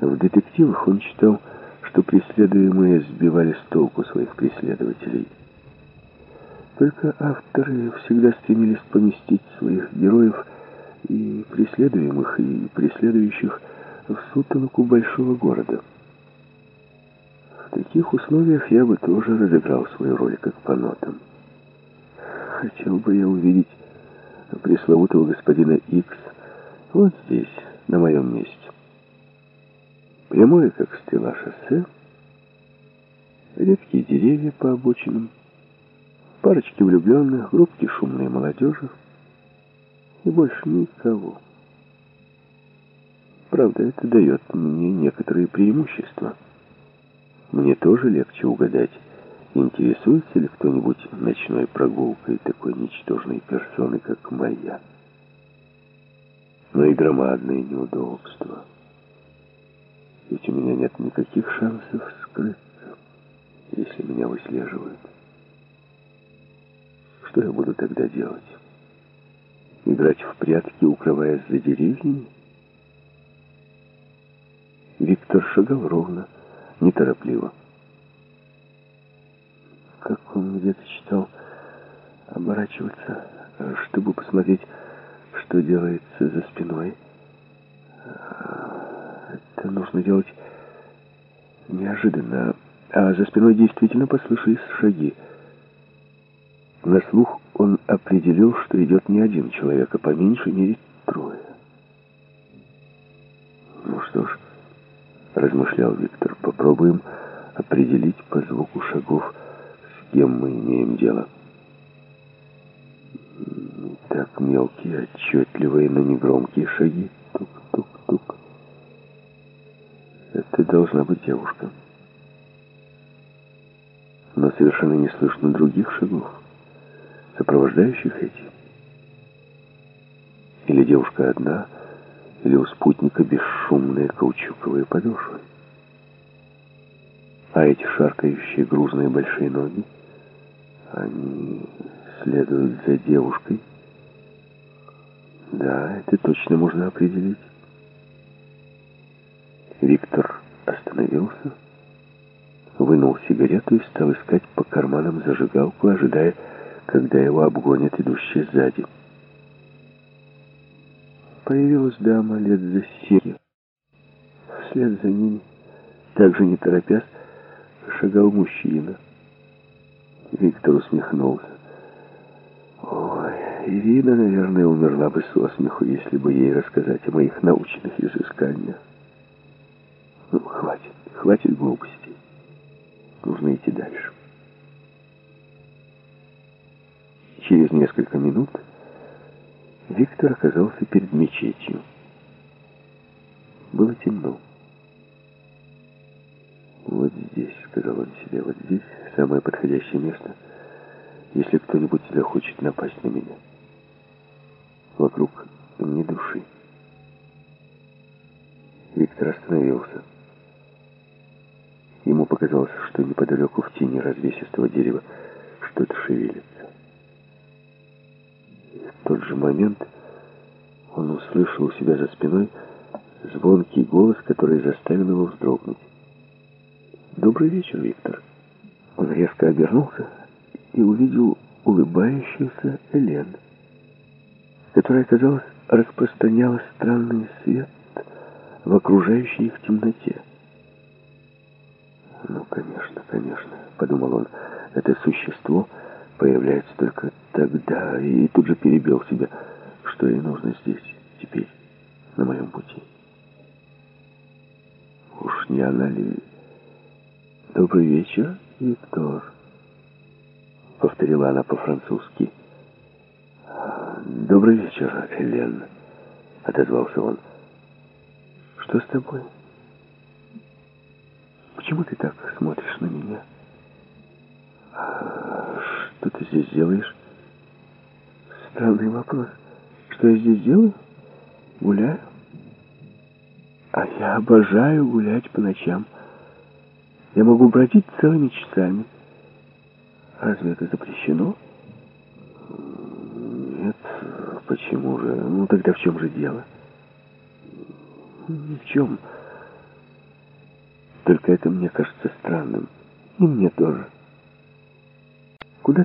В детективах он читал, что преследуемые сбивали с толку своих преследователей. Только авторы всегда стремились поместить своих героев и преследуемых, и преследующих в сутолоку большого города. В таких условиях я бы тоже разыграл свою роль, как по нотам. Хотел бы я увидеть пресловутого господина Икс вот здесь, на моем месте. Прямое, как стрела, шоссе, редкие деревья по обочинам, парочки влюбленных, группки шумной молодежи и больше никого. Правда, это дает мне некоторые преимущества. Мне тоже легче угадать, интересуется ли кто-нибудь ночной прогулкой такой ничтожной персоны, как моя. Но и громадные неудобства. Ведь у меня нет никаких шансов скрыться, если меня выслеживают. Что я буду тогда делать? Играть в прятки, укрываясь за деревьями? Виктор шагал ровно, неторопливо. Как он где-то читал, оборачиваться, чтобы посмотреть, что делается за спиной. Это нужно делать неожиданно. А за спиной действительно послышались шаги. На слух он определил, что идет не один человек, а по меньшей мере трое. Ну что ж, размышлял Виктор, попробуем определить по звуку шагов, с кем мы имеем дело. Так мелкие, отчетливые, но негромкие шаги. Тук-тук-тук. Это должна быть девушка. Но совершенно не слышно других шагов сопровождающих эти. Или девушка одна, или у спутника бесшумные каучуковые подошвы. А эти шаркающие грузные большие ноги, они следуют за девушкой. Да, это точно можно определить. Виктор остановился, вынул сигарету и стал искать по карманам зажигалку, ожидая, когда его обгонят идущие сзади. Появилась дама лет за семь. Вслед за ними, также не торопясь, шагал мужчина. Виктор усмехнулся. Ой, Ирина, наверное, умерла бы со смеху, если бы ей рассказать о моих научных изысканиях. Хватит глупостей. Нужно идти дальше. Через несколько минут Виктор оказался перед мечетью. Было темно. «Вот здесь», — сказал он себе, — «вот здесь самое подходящее место, если кто-нибудь захочет напасть на меня. Вокруг ни души». Виктор остановился. Ему показалось, что неподалеку в тени развесистого дерева что-то шевелится тот же момент он услышал у себя за спиной звонкий голос, который заставил его вздрогнуть. «Добрый вечер, Виктор». Он резко обернулся и увидел улыбающуюся Элен, которая, казалось, распространяла странный свет в окружающей их темноте. «Ну, конечно, конечно», — подумал он, — «это существо — появляется только тогда, и тут же перебил себя, что ей нужно здесь, теперь, на моем пути. Уж не она ли... «Добрый вечер, Виктор», — повторила она по-французски. «Добрый вечер, Элен», — отозвался он. «Что с тобой? Почему ты так смотришь на меня?» Что ты здесь делаешь? Странный вопрос. Что я здесь делаю? Гуляю? А я обожаю гулять по ночам. Я могу бродить целыми часами. Разве это запрещено? Нет. Почему же? Ну тогда в чем же дело? Ни в чем. Только это мне кажется странным. И мне тоже. Куда